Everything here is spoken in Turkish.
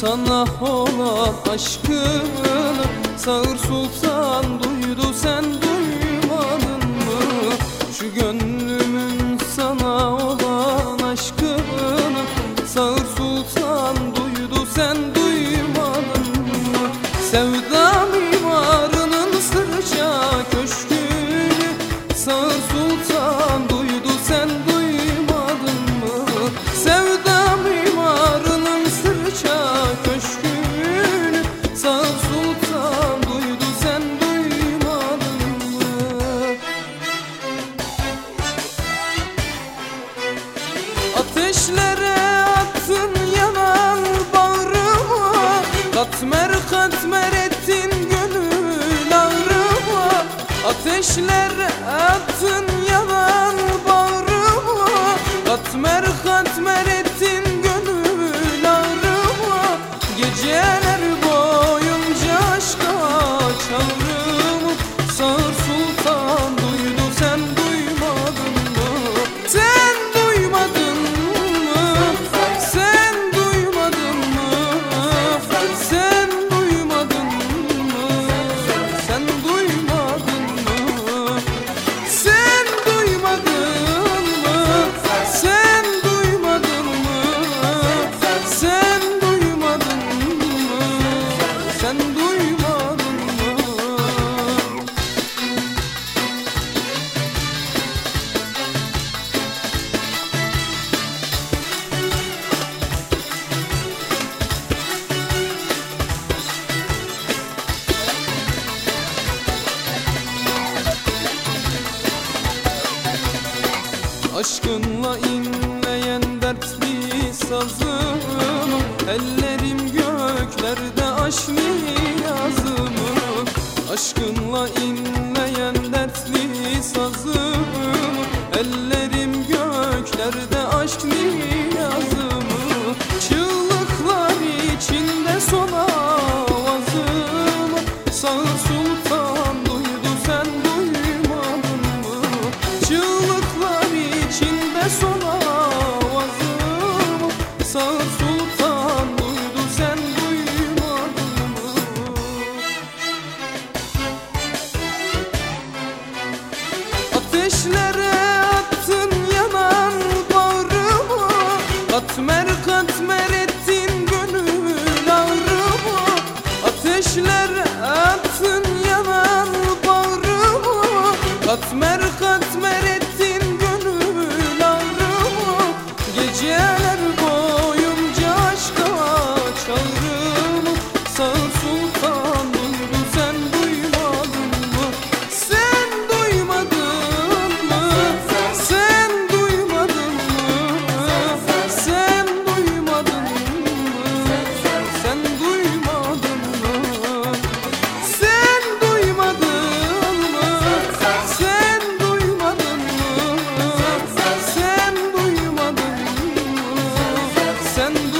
sana olan aşkını Sağır Sultan duydu sen duymadın mı? Şu gönlümün sana olan aşkını Sağır Sultan duydu sen duymadın mı? Sevda mimarının sırça köşkünü Sağır Sultan duydu sen duymadın Katmer katmer ettin gönül ağrıma. Ateşlere Aşkınla inleyen dertli sazım Ellerim göklerde aşk yazımı Aşkınla inleyen Sultan duydu sen duymadın mı? Ateşlere attın yanan bağrıma Katmer katmer ettin gönül ağrıma Ateşlere attın yanan Katmer katmer sen bu